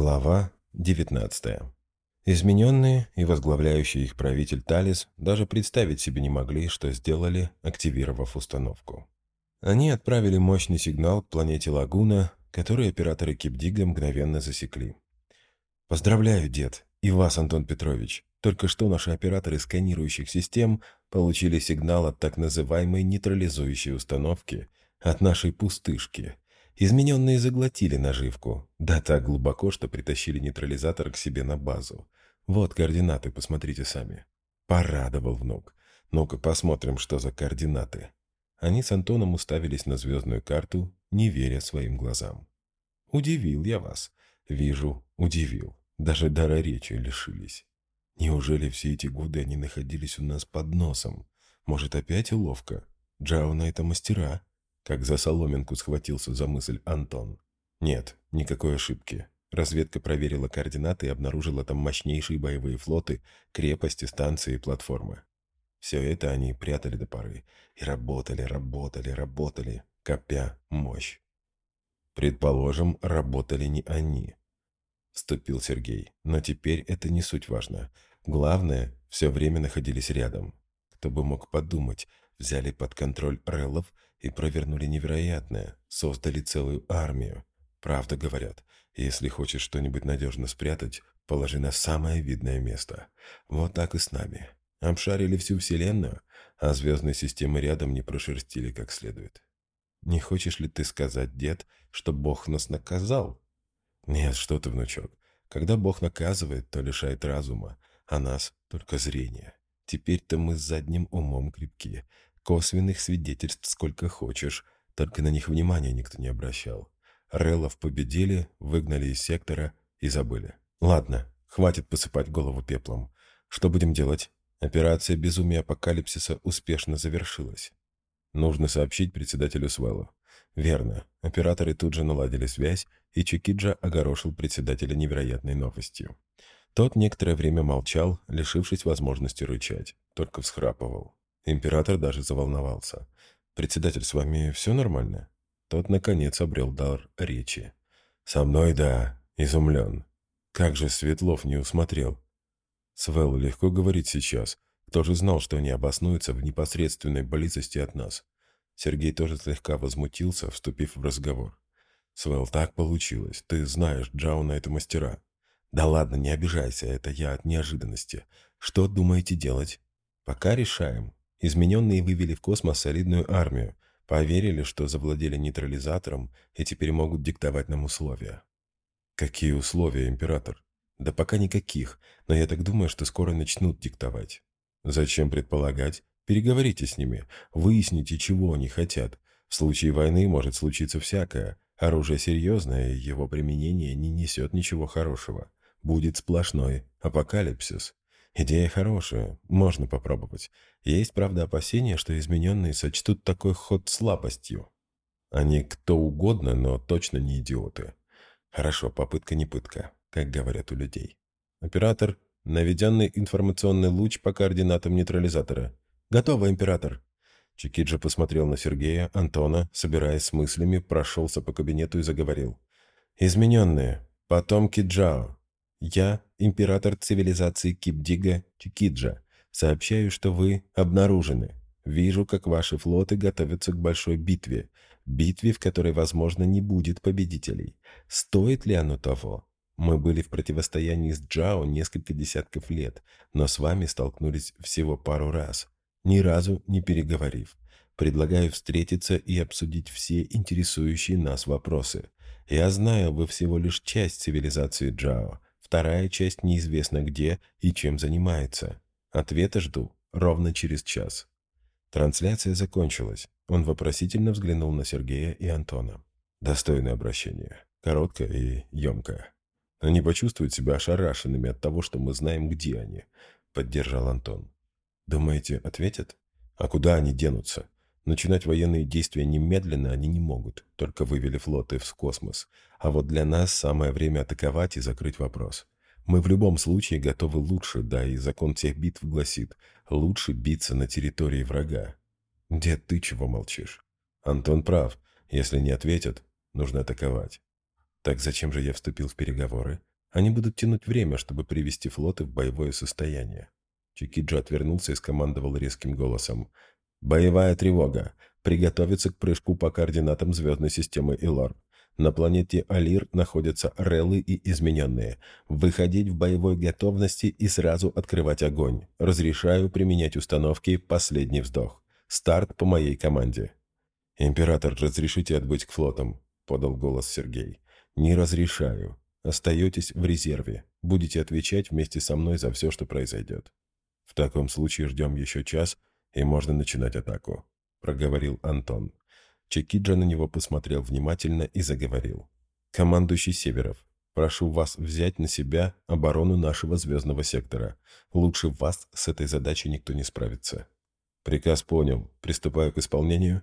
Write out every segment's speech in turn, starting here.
Глава 19. Измененные и возглавляющий их правитель Талис даже представить себе не могли, что сделали, активировав установку. Они отправили мощный сигнал к планете Лагуна, который операторы Кипдига мгновенно засекли. «Поздравляю, дед, и вас, Антон Петрович. Только что наши операторы сканирующих систем получили сигнал от так называемой нейтрализующей установки, от нашей пустышки – Измененные заглотили наживку, да так глубоко, что притащили нейтрализатор к себе на базу. Вот координаты, посмотрите сами. Порадовал внук. Ну-ка посмотрим, что за координаты. Они с Антоном уставились на звездную карту, не веря своим глазам. Удивил я вас. Вижу, удивил. Даже дара речи лишились. Неужели все эти годы они находились у нас под носом? Может, опять уловка? Джао на это мастера? Как за соломинку схватился за мысль Антон. Нет, никакой ошибки. Разведка проверила координаты и обнаружила там мощнейшие боевые флоты, крепости, станции и платформы. Все это они прятали до поры. И работали, работали, работали, копя мощь. Предположим, работали не они. Вступил Сергей. Но теперь это не суть важно. Главное, все время находились рядом. Кто бы мог подумать, взяли под контроль Реллов и провернули невероятное, создали целую армию. Правда говорят, если хочешь что-нибудь надежно спрятать, положи на самое видное место. Вот так и с нами. Обшарили всю Вселенную, а звездные системы рядом не прошерстили как следует. Не хочешь ли ты сказать, дед, что Бог нас наказал? Нет, что ты, внучок. Когда Бог наказывает, то лишает разума, а нас только зрения. Теперь-то мы с задним умом крепки, Косвенных свидетельств сколько хочешь, только на них внимания никто не обращал. Реллов победили, выгнали из сектора и забыли. Ладно, хватит посыпать голову пеплом. Что будем делать? Операция «Безумие апокалипсиса» успешно завершилась. Нужно сообщить председателю Свеллу. Верно. Операторы тут же наладили связь, и Чикиджа огорошил председателя невероятной новостью. Тот некоторое время молчал, лишившись возможности рычать, только всхрапывал. Император даже заволновался. «Председатель, с вами все нормально?» Тот, наконец, обрел дар речи. «Со мной, да, изумлен. Как же Светлов не усмотрел?» «Свел, легко говорить сейчас. Кто же знал, что они обоснуются в непосредственной близости от нас?» Сергей тоже слегка возмутился, вступив в разговор. «Свел, так получилось. Ты знаешь, Джауна — это мастера». «Да ладно, не обижайся, это я от неожиданности. Что думаете делать?» «Пока решаем. Измененные вывели в космос солидную армию, поверили, что завладели нейтрализатором и теперь могут диктовать нам условия. Какие условия, император? Да пока никаких, но я так думаю, что скоро начнут диктовать. Зачем предполагать? Переговорите с ними, выясните, чего они хотят. В случае войны может случиться всякое. Оружие серьезное, его применение не несет ничего хорошего. Будет сплошной апокалипсис. Идея хорошая, можно попробовать. Есть, правда, опасения, что измененные сочтут такой ход слабостью. Они кто угодно, но точно не идиоты. Хорошо, попытка не пытка, как говорят у людей. Оператор, наведенный информационный луч по координатам нейтрализатора. Готово, император. Чикиджи посмотрел на Сергея, Антона, собираясь с мыслями, прошелся по кабинету и заговорил. «Измененные. Потомки Джао. Я, император цивилизации Кипдига Чикиджа, сообщаю, что вы обнаружены. Вижу, как ваши флоты готовятся к большой битве. Битве, в которой, возможно, не будет победителей. Стоит ли оно того? Мы были в противостоянии с Джао несколько десятков лет, но с вами столкнулись всего пару раз, ни разу не переговорив. Предлагаю встретиться и обсудить все интересующие нас вопросы. Я знаю, вы всего лишь часть цивилизации Джао, Вторая часть неизвестно где и чем занимается. Ответа жду ровно через час. Трансляция закончилась. Он вопросительно взглянул на Сергея и Антона. Достойное обращение. Короткое и емкое. Они почувствуют себя ошарашенными от того, что мы знаем, где они, поддержал Антон. Думаете, ответят? А куда они денутся? Начинать военные действия немедленно они не могут, только вывели флоты в космос. А вот для нас самое время атаковать и закрыть вопрос. Мы в любом случае готовы лучше, да и закон всех битв гласит, лучше биться на территории врага. Дед, ты чего молчишь? Антон прав. Если не ответят, нужно атаковать. Так зачем же я вступил в переговоры? Они будут тянуть время, чтобы привести флоты в боевое состояние. Чикиджо отвернулся и скомандовал резким голосом. «Боевая тревога! Приготовиться к прыжку по координатам звездной системы Илор. На планете Алир находятся релы и измененные. Выходить в боевой готовности и сразу открывать огонь. Разрешаю применять установки «Последний вздох». Старт по моей команде. «Император, разрешите отбыть к флотам?» – подал голос Сергей. «Не разрешаю. Остаетесь в резерве. Будете отвечать вместе со мной за все, что произойдет. В таком случае ждем еще час, и можно начинать атаку», – проговорил Антон. Чекиджа на него посмотрел внимательно и заговорил. «Командующий Северов, прошу вас взять на себя оборону нашего звездного сектора. Лучше вас с этой задачей никто не справится». «Приказ понял. Приступаю к исполнению?»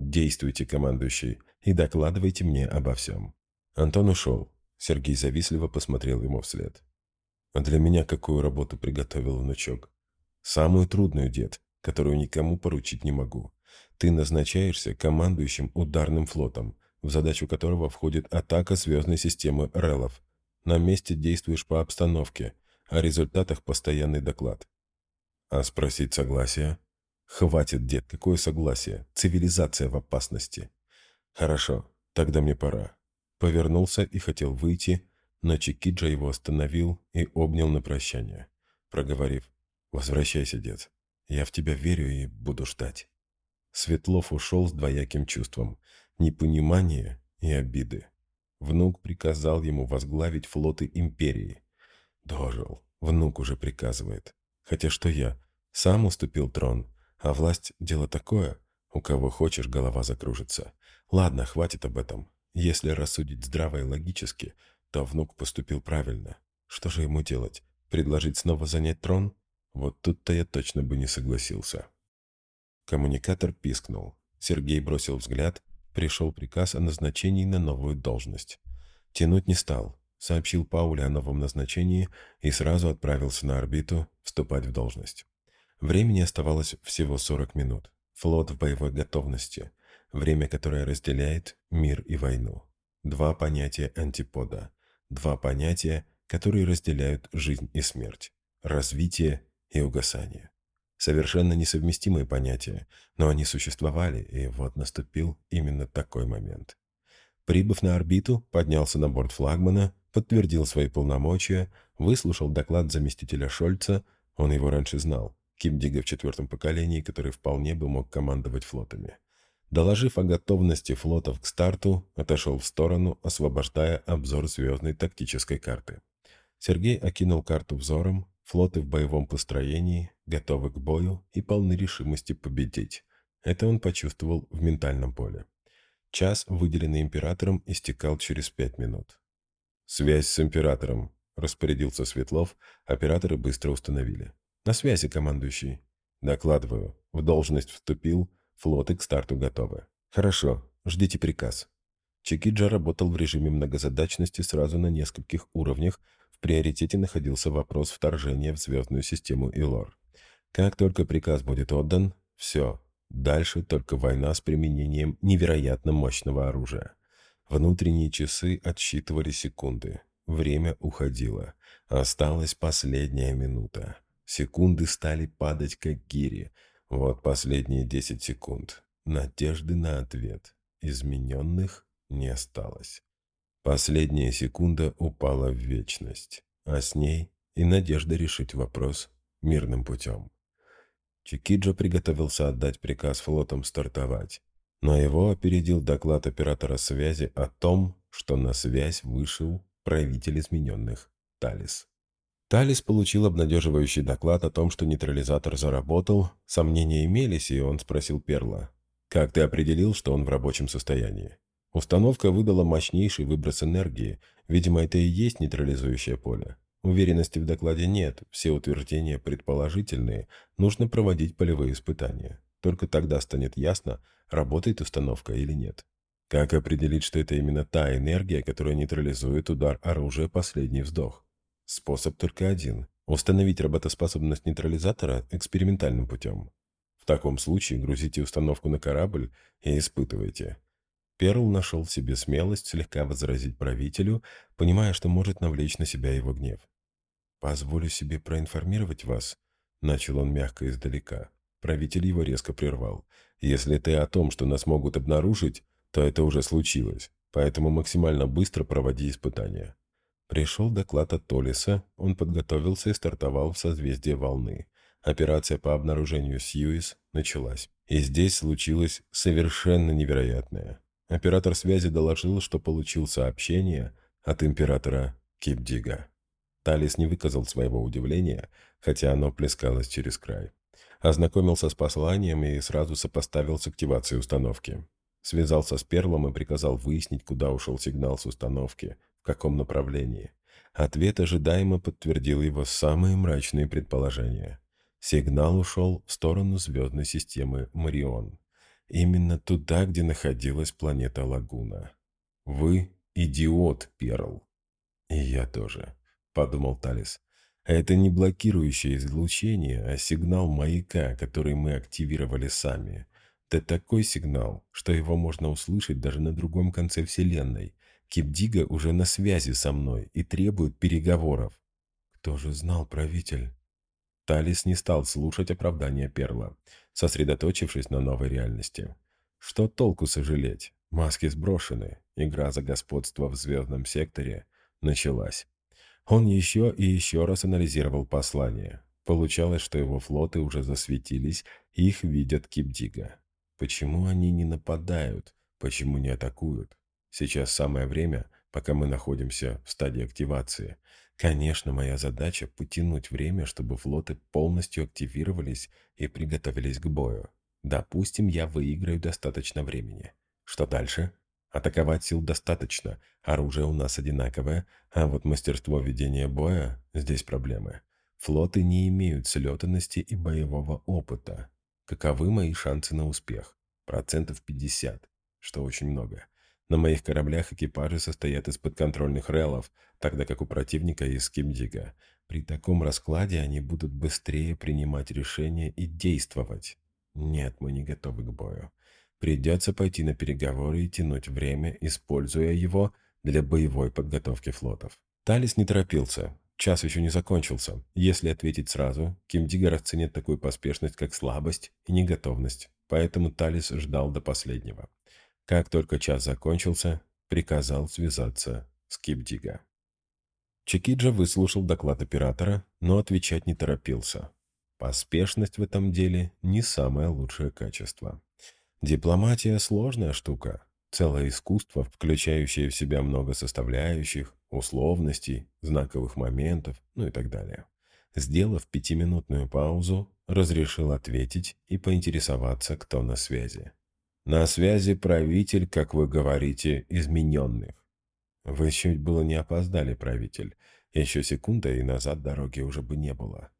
«Действуйте, командующий, и докладывайте мне обо всем». Антон ушел. Сергей завистливо посмотрел ему вслед. «А для меня какую работу приготовил внучок?» «Самую трудную, дед, которую никому поручить не могу. Ты назначаешься командующим ударным флотом, в задачу которого входит атака звездной системы РЭЛов. На месте действуешь по обстановке, о результатах постоянный доклад. А спросить согласие? Хватит, дед, какое согласие? Цивилизация в опасности. Хорошо, тогда мне пора. Повернулся и хотел выйти, но Чикиджа его остановил и обнял на прощание, проговорив «Возвращайся, дед. Я в тебя верю и буду ждать». Светлов ушел с двояким чувством – непонимания и обиды. Внук приказал ему возглавить флоты империи. Дожил, внук уже приказывает. Хотя что я? Сам уступил трон, а власть – дело такое. У кого хочешь, голова закружится. Ладно, хватит об этом. Если рассудить здраво и логически, то внук поступил правильно. Что же ему делать? Предложить снова занять трон? Вот тут-то я точно бы не согласился. Коммуникатор пискнул. Сергей бросил взгляд. Пришел приказ о назначении на новую должность. Тянуть не стал. Сообщил Пауле о новом назначении и сразу отправился на орбиту вступать в должность. Времени оставалось всего 40 минут. Флот в боевой готовности. Время, которое разделяет мир и войну. Два понятия антипода. Два понятия, которые разделяют жизнь и смерть. Развитие и угасание. Совершенно несовместимые понятия, но они существовали, и вот наступил именно такой момент. Прибыв на орбиту, поднялся на борт флагмана, подтвердил свои полномочия, выслушал доклад заместителя Шольца, он его раньше знал, Кимдига в четвертом поколении, который вполне бы мог командовать флотами. Доложив о готовности флотов к старту, отошел в сторону, освобождая обзор звездной тактической карты. Сергей окинул карту взором, Флоты в боевом построении, готовы к бою и полны решимости победить. Это он почувствовал в ментальном поле. Час, выделенный императором, истекал через пять минут. «Связь с императором», – распорядился Светлов, операторы быстро установили. «На связи, командующий». «Докладываю. В должность вступил, флоты к старту готовы». «Хорошо. Ждите приказ». Чекиджа работал в режиме многозадачности сразу на нескольких уровнях, приоритете находился вопрос вторжения в звездную систему Илор. Как только приказ будет отдан, все, дальше только война с применением невероятно мощного оружия. Внутренние часы отсчитывали секунды. Время уходило. Осталась последняя минута. Секунды стали падать, как гири. Вот последние десять секунд. Надежды на ответ. Измененных не осталось. Последняя секунда упала в вечность, а с ней и надежда решить вопрос мирным путем. Чикиджо приготовился отдать приказ флотам стартовать, но его опередил доклад оператора связи о том, что на связь вышел правитель измененных Талис. Талис получил обнадеживающий доклад о том, что нейтрализатор заработал, сомнения имелись, и он спросил Перла, «Как ты определил, что он в рабочем состоянии?» Установка выдала мощнейший выброс энергии. Видимо, это и есть нейтрализующее поле. Уверенности в докладе нет, все утверждения предположительные, нужно проводить полевые испытания. Только тогда станет ясно, работает установка или нет. Как определить, что это именно та энергия, которая нейтрализует удар оружия «Последний вздох»? Способ только один – установить работоспособность нейтрализатора экспериментальным путем. В таком случае грузите установку на корабль и испытывайте. Перл нашел в себе смелость слегка возразить правителю, понимая, что может навлечь на себя его гнев. «Позволю себе проинформировать вас», — начал он мягко издалека. Правитель его резко прервал. «Если ты о том, что нас могут обнаружить, то это уже случилось, поэтому максимально быстро проводи испытания». Пришел доклад от Толиса, он подготовился и стартовал в созвездие волны. Операция по обнаружению Сьюис началась. И здесь случилось совершенно невероятное. Оператор связи доложил, что получил сообщение от императора Кипдига. Талис не выказал своего удивления, хотя оно плескалось через край. Ознакомился с посланием и сразу сопоставил с активацией установки. Связался с Перлом и приказал выяснить, куда ушел сигнал с установки, в каком направлении. Ответ ожидаемо подтвердил его самые мрачные предположения. Сигнал ушел в сторону звездной системы Марион. Именно туда, где находилась планета Лагуна. Вы идиот, Перл. И я тоже, подумал Талис. Это не блокирующее излучение, а сигнал маяка, который мы активировали сами. Это такой сигнал, что его можно услышать даже на другом конце Вселенной. Кипдига уже на связи со мной и требует переговоров. Кто же знал, правитель? Талис не стал слушать оправдания Перла, сосредоточившись на новой реальности. Что толку сожалеть? Маски сброшены, игра за господство в звездном секторе началась. Он еще и еще раз анализировал послание. Получалось, что его флоты уже засветились, их видят Кипдига. Почему они не нападают? Почему не атакуют? Сейчас самое время, пока мы находимся в стадии активации. Конечно, моя задача – потянуть время, чтобы флоты полностью активировались и приготовились к бою. Допустим, я выиграю достаточно времени. Что дальше? Атаковать сил достаточно, оружие у нас одинаковое, а вот мастерство ведения боя – здесь проблемы. Флоты не имеют слетанности и боевого опыта. Каковы мои шансы на успех? Процентов 50, что очень много. На моих кораблях экипажи состоят из подконтрольных релов, тогда как у противника из Кимдига. При таком раскладе они будут быстрее принимать решения и действовать. Нет, мы не готовы к бою. Придется пойти на переговоры и тянуть время, используя его для боевой подготовки флотов. Талис не торопился. Час еще не закончился. Если ответить сразу, Кимдига расценит такую поспешность, как слабость и неготовность. Поэтому Талис ждал до последнего. Как только час закончился, приказал связаться с Кипдига. Чекиджа выслушал доклад оператора, но отвечать не торопился. Поспешность в этом деле не самое лучшее качество. Дипломатия – сложная штука, целое искусство, включающее в себя много составляющих, условностей, знаковых моментов, ну и так далее. Сделав пятиминутную паузу, разрешил ответить и поинтересоваться, кто на связи. На связи правитель, как вы говорите, измененных. Вы чуть было не опоздали, правитель. Еще секунда, и назад дороги уже бы не было.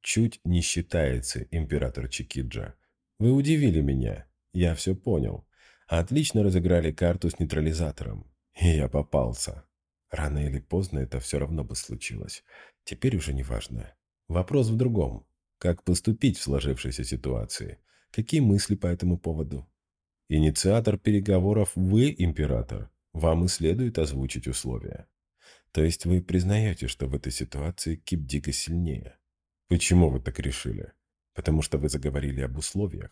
Чуть не считается, император Чикиджа. Вы удивили меня. Я все понял. Отлично разыграли карту с нейтрализатором. И я попался. Рано или поздно это все равно бы случилось. Теперь уже не важно. Вопрос в другом. Как поступить в сложившейся ситуации? Какие мысли по этому поводу? Инициатор переговоров вы, император. Вам и следует озвучить условия. То есть вы признаете, что в этой ситуации Кипдига сильнее? Почему вы так решили? Потому что вы заговорили об условиях.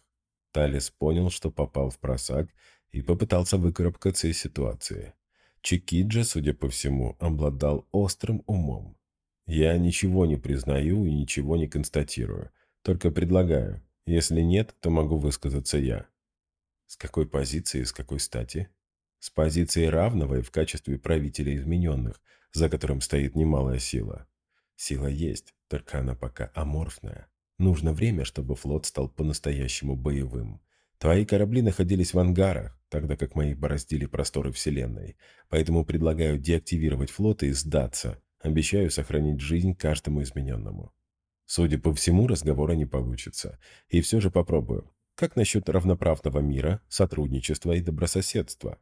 Талис понял, что попал в просак и попытался выкарабкаться из ситуации. Чикиджа, судя по всему, обладал острым умом. Я ничего не признаю и ничего не констатирую, только предлагаю. Если нет, то могу высказаться я. С какой позиции с какой стати? С позиции равного и в качестве правителя измененных, за которым стоит немалая сила. Сила есть, только она пока аморфная. Нужно время, чтобы флот стал по-настоящему боевым. Твои корабли находились в ангарах, тогда как мои бороздили просторы Вселенной. Поэтому предлагаю деактивировать флот и сдаться. Обещаю сохранить жизнь каждому измененному. Судя по всему, разговора не получится. И все же попробую. Как насчет равноправного мира, сотрудничества и добрососедства?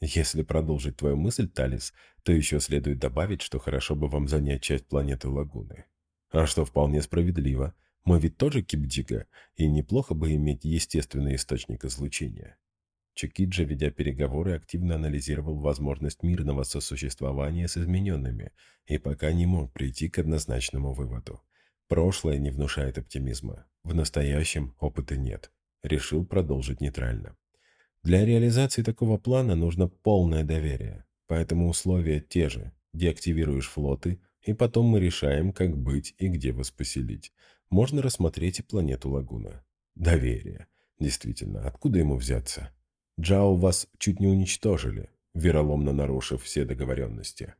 Если продолжить твою мысль, Талис, то еще следует добавить, что хорошо бы вам занять часть планеты Лагуны. А что вполне справедливо. Мы ведь тоже кибдига, и неплохо бы иметь естественный источник излучения. Чукиджа, ведя переговоры, активно анализировал возможность мирного сосуществования с измененными и пока не мог прийти к однозначному выводу. Прошлое не внушает оптимизма, в настоящем опыта нет. Решил продолжить нейтрально. Для реализации такого плана нужно полное доверие, поэтому условия те же. Деактивируешь флоты, и потом мы решаем, как быть и где вас поселить. Можно рассмотреть и планету Лагуна. Доверие. Действительно, откуда ему взяться? Джао вас чуть не уничтожили, вероломно нарушив все договоренности.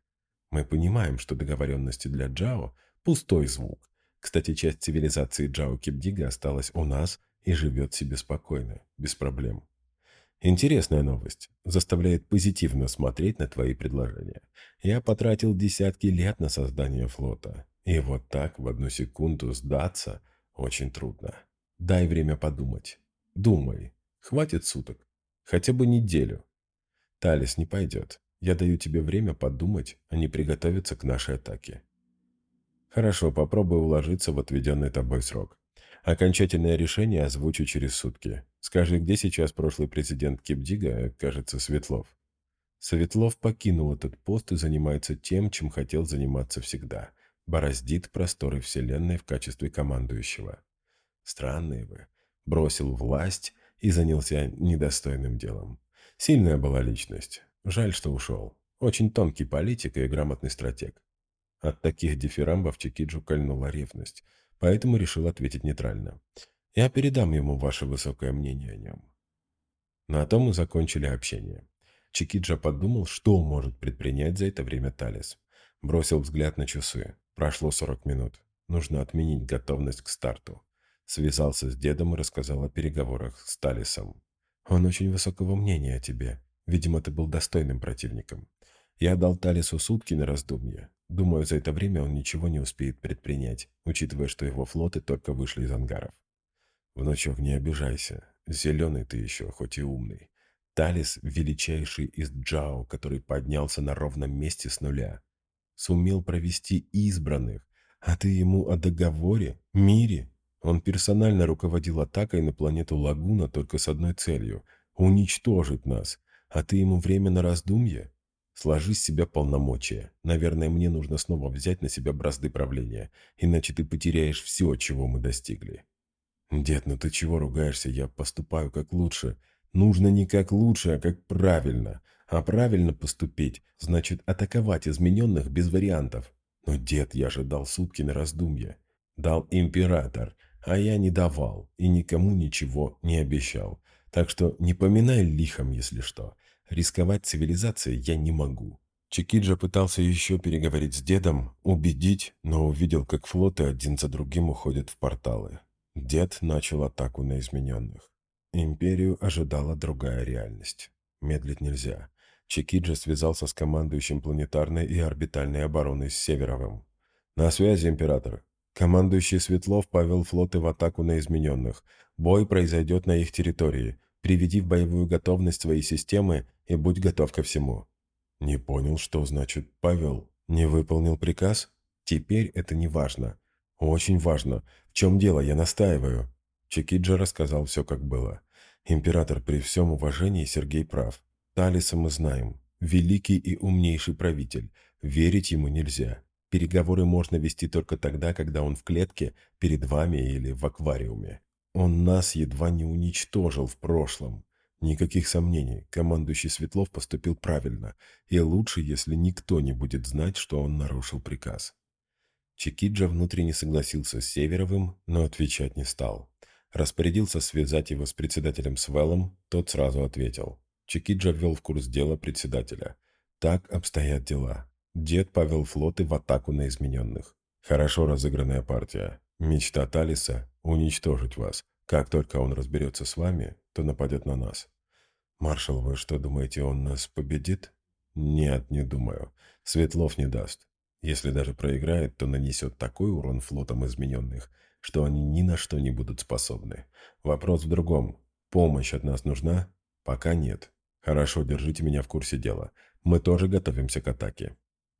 Мы понимаем, что договоренности для Джао – пустой звук. Кстати, часть цивилизации Джао Кипдига осталась у нас и живет себе спокойно, без проблем. Интересная новость. Заставляет позитивно смотреть на твои предложения. Я потратил десятки лет на создание флота. И вот так в одну секунду сдаться очень трудно. Дай время подумать. Думай. Хватит суток. Хотя бы неделю. Талис не пойдет. Я даю тебе время подумать, а не приготовиться к нашей атаке. Хорошо, попробуй уложиться в отведенный тобой срок. Окончательное решение озвучу через сутки. Скажи, где сейчас прошлый президент Кипдига, кажется, Светлов? Светлов покинул этот пост и занимается тем, чем хотел заниматься всегда. Бороздит просторы Вселенной в качестве командующего. Странные вы. Бросил власть и занялся недостойным делом. Сильная была личность. Жаль, что ушел. Очень тонкий политик и грамотный стратег. От таких дифирамбов Чикиджу кольнула ревность, поэтому решил ответить нейтрально. Я передам ему ваше высокое мнение о нем. На том мы закончили общение. Чикиджа подумал, что может предпринять за это время Талис. Бросил взгляд на часы. Прошло 40 минут. Нужно отменить готовность к старту. Связался с дедом и рассказал о переговорах с Талисом. «Он очень высокого мнения о тебе. Видимо, ты был достойным противником. Я дал Талису сутки на раздумье. Думаю, за это время он ничего не успеет предпринять, учитывая, что его флоты только вышли из ангаров. Внучок, не обижайся. Зеленый ты еще, хоть и умный. Талис – величайший из Джао, который поднялся на ровном месте с нуля. Сумел провести избранных, а ты ему о договоре, мире он персонально руководил атакой на планету Лагуна только с одной целью – уничтожить нас. А ты ему время на раздумье? Сложи с себя полномочия. Наверное, мне нужно снова взять на себя бразды правления, иначе ты потеряешь все, чего мы достигли. Дед, ну ты чего ругаешься? Я поступаю как лучше. Нужно не как лучше, а как правильно. А правильно поступить – значит атаковать измененных без вариантов. Но, дед, я же дал сутки на раздумье. Дал император – а я не давал и никому ничего не обещал. Так что не поминай лихом, если что. Рисковать цивилизацией я не могу. Чикиджа пытался еще переговорить с дедом, убедить, но увидел, как флоты один за другим уходят в порталы. Дед начал атаку на измененных. Империю ожидала другая реальность. Медлить нельзя. Чикиджа связался с командующим планетарной и орбитальной обороной с Северовым. «На связи, император. Командующий Светлов повел флоты в атаку на измененных. Бой произойдет на их территории. Приведи в боевую готовность свои системы и будь готов ко всему. Не понял, что значит «повел». Не выполнил приказ? Теперь это не важно. Очень важно. В чем дело, я настаиваю. Чекиджа рассказал все, как было. Император, при всем уважении, Сергей прав. Талиса мы знаем. Великий и умнейший правитель. Верить ему нельзя. Переговоры можно вести только тогда, когда он в клетке, перед вами или в аквариуме. Он нас едва не уничтожил в прошлом. Никаких сомнений, командующий Светлов поступил правильно, и лучше, если никто не будет знать, что он нарушил приказ. Чекиджа внутренне согласился с Северовым, но отвечать не стал. Распорядился связать его с председателем Свеллом, тот сразу ответил. Чекиджа ввел в курс дела председателя. Так обстоят дела. Дед повел флоты в атаку на измененных. Хорошо разыгранная партия. Мечта Талиса – уничтожить вас. Как только он разберется с вами, то нападет на нас. Маршал, вы что, думаете, он нас победит? Нет, не думаю. Светлов не даст. Если даже проиграет, то нанесет такой урон флотам измененных, что они ни на что не будут способны. Вопрос в другом. Помощь от нас нужна? Пока нет. Хорошо, держите меня в курсе дела. Мы тоже готовимся к атаке.